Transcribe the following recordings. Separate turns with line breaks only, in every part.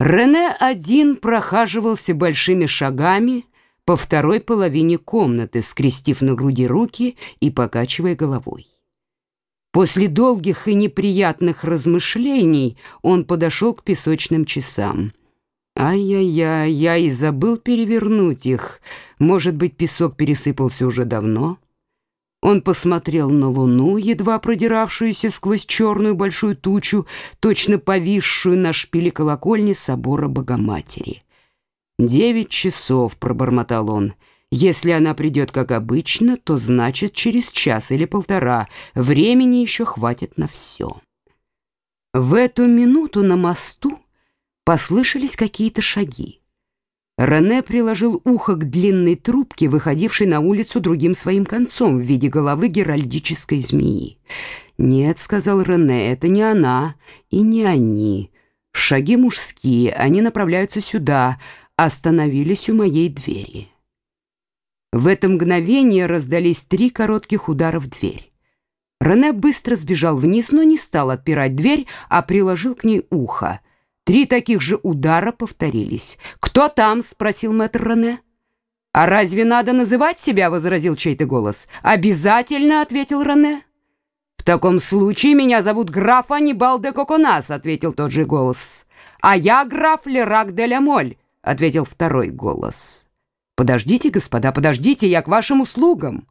Рене один прохаживался большими шагами по второй половине комнаты, скрестив на груди руки и покачивая головой. После долгих и неприятных размышлений он подошел к песочным часам. «Ай-яй-яй, я и забыл перевернуть их. Может быть, песок пересыпался уже давно?» Он посмотрел на луну, едва продиравшуюся сквозь черную большую тучу, точно повисшую на шпиле колокольни собора Богоматери. «Девять часов», — пробормотал он. «Если она придет, как обычно, то значит через час или полтора. Времени еще хватит на все». В эту минуту на мосту послышались какие-то шаги. Рене приложил ухо к длинной трубке, выходившей на улицу другим своим концом в виде головы геральдической змеи. «Нет», — сказал Рене, — «это не она и не они. Шаги мужские, они направляются сюда, остановились у моей двери». В это мгновение раздались три коротких удара в дверь. Рене быстро сбежал вниз, но не стал отпирать дверь, а приложил к ней ухо — Три таких же удара повторились. «Кто там?» — спросил мэтр Рене. «А разве надо называть себя?» — возразил чей-то голос. «Обязательно», — ответил Рене. «В таком случае меня зовут граф Анибал де Коконас», — ответил тот же голос. «А я граф Лерак де Лямоль», — ответил второй голос. «Подождите, господа, подождите, я к вашим услугам».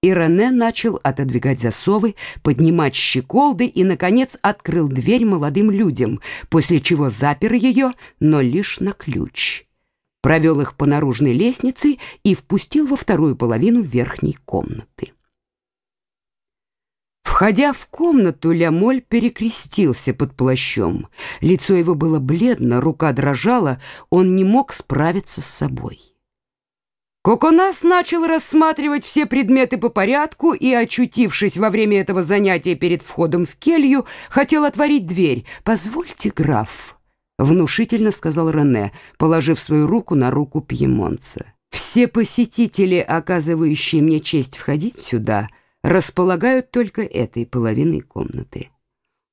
И Рене начал отодвигать засовы, поднимать щеколды и, наконец, открыл дверь молодым людям, после чего запер ее, но лишь на ключ. Провел их по наружной лестнице и впустил во вторую половину верхней комнаты. Входя в комнату, Лямоль перекрестился под плащом. Лицо его было бледно, рука дрожала, он не мог справиться с собой. Коконас начал рассматривать все предметы по порядку и, очутившись во время этого занятия перед входом в келью, хотел отворить дверь. «Позвольте, граф», — внушительно сказал Рене, положив свою руку на руку пьемонца. «Все посетители, оказывающие мне честь входить сюда, располагают только этой половиной комнаты».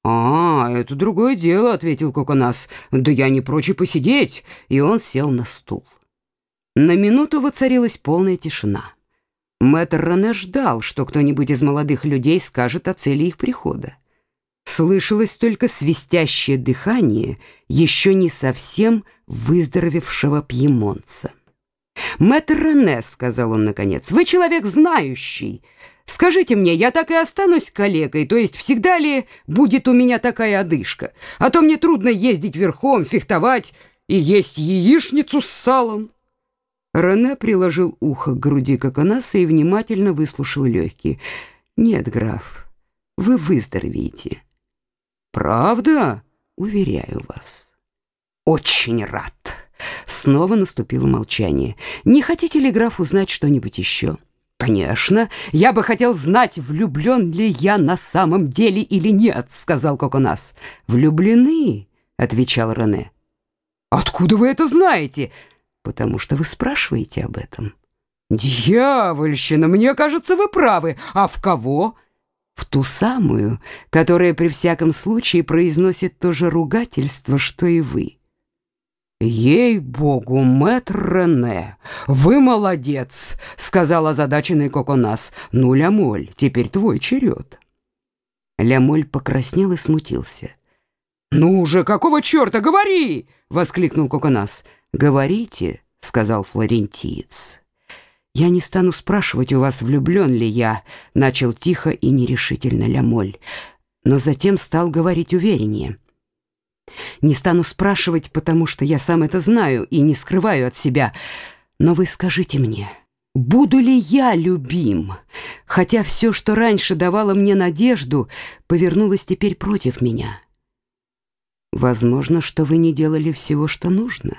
«А, это другое дело», — ответил Коконас. «Да я не прочь посидеть». И он сел на стул. На минуту воцарилась полная тишина. Мэтр Рене ждал, что кто-нибудь из молодых людей скажет о цели их прихода. Слышалось только свистящее дыхание еще не совсем выздоровевшего пьемонца. «Мэтр Рене», — сказал он наконец, — «вы человек знающий. Скажите мне, я так и останусь коллегой, то есть всегда ли будет у меня такая одышка? А то мне трудно ездить верхом, фехтовать и есть яичницу с салом». Рене приложил ухо к груди Коконаса и внимательно выслушал легкие. «Нет, граф, вы выздоровеете». «Правда?» «Уверяю вас». «Очень рад». Снова наступило молчание. «Не хотите ли, граф, узнать что-нибудь еще?» «Конечно. Я бы хотел знать, влюблен ли я на самом деле или нет», — сказал Коконас. «Влюблены», — отвечал Рене. «Откуда вы это знаете?» Потому что вы спрашиваете об этом. Дьявольщина, мне кажется, вы правы. А в кого? В ту самую, которая при всяком случае произносит то же ругательство, что и вы. «Ей-богу, мэтр Рене, вы молодец!» — сказал озадаченный Коконас. «Ну, Лямоль, теперь твой черед». Лямоль покраснел и смутился. «Ну же, какого черта, говори!» — воскликнул Коконас. «Говорите», — сказал флорентиец. «Я не стану спрашивать у вас, влюблен ли я», — начал тихо и нерешительно Лямоль, но затем стал говорить увереннее. «Не стану спрашивать, потому что я сам это знаю и не скрываю от себя, но вы скажите мне». Буду ли я любим, хотя все, что раньше давало мне надежду, повернулось теперь против меня? Возможно, что вы не делали всего, что нужно.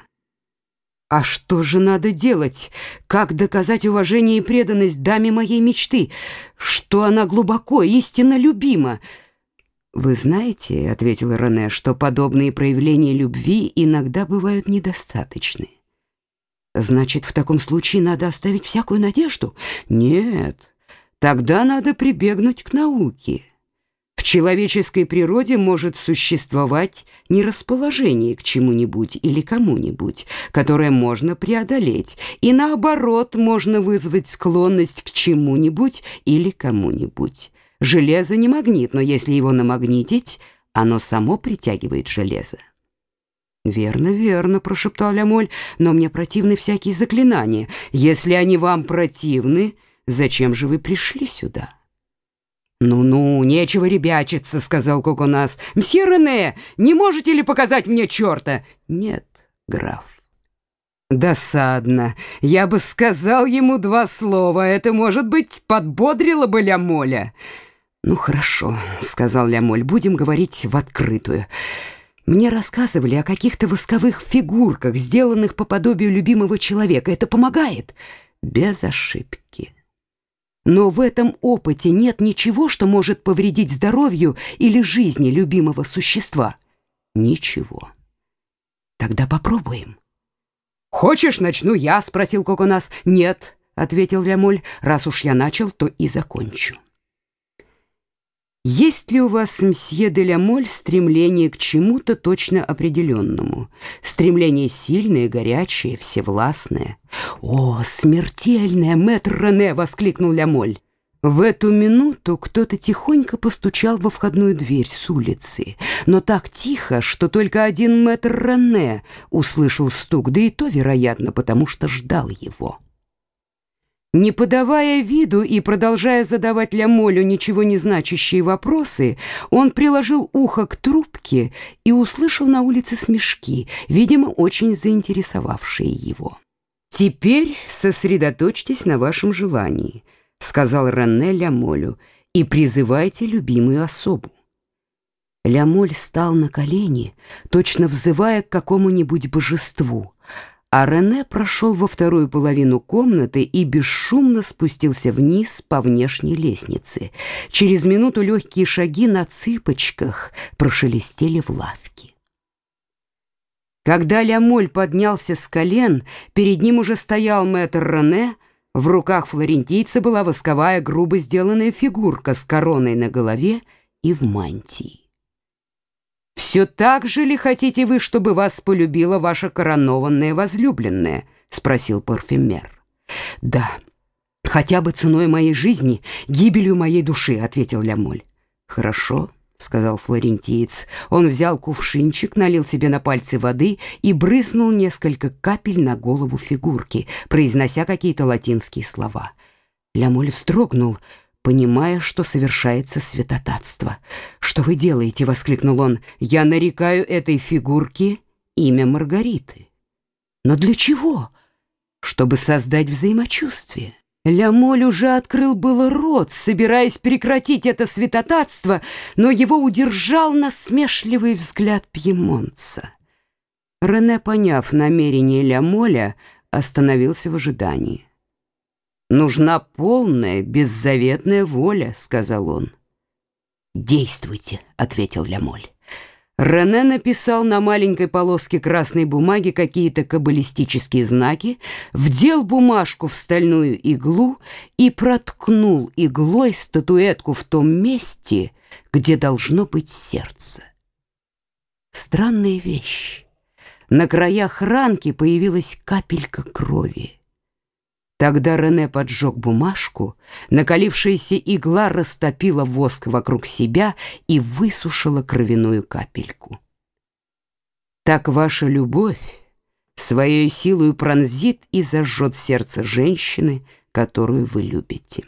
А что же надо делать? Как доказать уважение и преданность даме моей мечты? Что она глубоко, истинно любима? Вы знаете, — ответил Рене, — что подобные проявления любви иногда бывают недостаточны. Значит, в таком случае надо оставить всякую надежду? Нет, тогда надо прибегнуть к науке человеческой природе может существовать нерасположение к чему-нибудь или кому-нибудь, которое можно преодолеть, и наоборот можно вызвать склонность к чему-нибудь или кому-нибудь. Железо не магнит, но если его намагнитить, оно само притягивает железо. «Верно, верно», — прошептал Лямоль, «но мне противны всякие заклинания. Если они вам противны, зачем же вы пришли сюда?» «Ну-ну, нечего ребячиться», — сказал Коконас. «Мсье Рене, не можете ли показать мне черта?» «Нет, граф». «Досадно. Я бы сказал ему два слова. Это, может быть, подбодрило бы Лямоля». «Ну, хорошо», — сказал Лямоль, — «будем говорить в открытую». Мне рассказывали о каких-то восковых фигурках, сделанных по подобию любимого человека. Это помогает? Без ошибки. Но в этом опыте нет ничего, что может повредить здоровью или жизни любимого существа. Ничего. Тогда попробуем. «Хочешь, начну я?» — спросил Коконас. «Нет», — ответил Лямоль. «Раз уж я начал, то и закончу». Есть ли у вас, мсье де Лямоль, стремление к чему-то точно определенному? Стремление сильное, горячее, всевластное? «О, смертельное, мэтр Рене!» — воскликнул Лямоль. В эту минуту кто-то тихонько постучал во входную дверь с улицы, но так тихо, что только один мэтр Рене услышал стук, да и то, вероятно, потому что ждал его. Не подавая виду и продолжая задавать Лямолю ничего не значащие вопросы, он приложил ухо к трубке и услышал на улице смешки, видимо, очень заинтересовавшие его. «Теперь сосредоточьтесь на вашем желании», — сказал Рене Лямолю, «и призывайте любимую особу». Лямоль стал на колени, точно взывая к какому-нибудь божеству — а Рене прошел во вторую половину комнаты и бесшумно спустился вниз по внешней лестнице. Через минуту легкие шаги на цыпочках прошелестели в лавке. Когда Лямоль поднялся с колен, перед ним уже стоял мэтр Рене, в руках флорентийца была восковая грубо сделанная фигурка с короной на голове и в мантии. «Все так же ли хотите вы, чтобы вас полюбила ваша коронованная возлюбленная?» — спросил парфюмер. «Да, хотя бы ценой моей жизни, гибелью моей души», — ответил Лямоль. «Хорошо», — сказал флорентиец. Он взял кувшинчик, налил себе на пальцы воды и брызнул несколько капель на голову фигурки, произнося какие-то латинские слова. Лямоль вздрогнул — понимая, что совершается святотатство. «Что вы делаете?» — воскликнул он. «Я нарекаю этой фигурке имя Маргариты». «Но для чего?» «Чтобы создать взаимочувствие». Лямоль уже открыл было рот, собираясь прекратить это святотатство, но его удержал насмешливый взгляд пьемонца. Рене, поняв намерение Лямоля, остановился в ожидании. «Нужна полная, беззаветная воля», — сказал он. «Действуйте», — ответил Лямоль. Рене написал на маленькой полоске красной бумаги какие-то каббалистические знаки, вдел бумажку в стальную иглу и проткнул иглой статуэтку в том месте, где должно быть сердце. Странная вещь. На краях ранки появилась капелька крови. Тогда Рене поджег бумажку, накалившаяся игла растопила воск вокруг себя и высушила кровяную капельку. Так ваша любовь своей силой пронзит и зажжет сердце женщины, которую вы любите.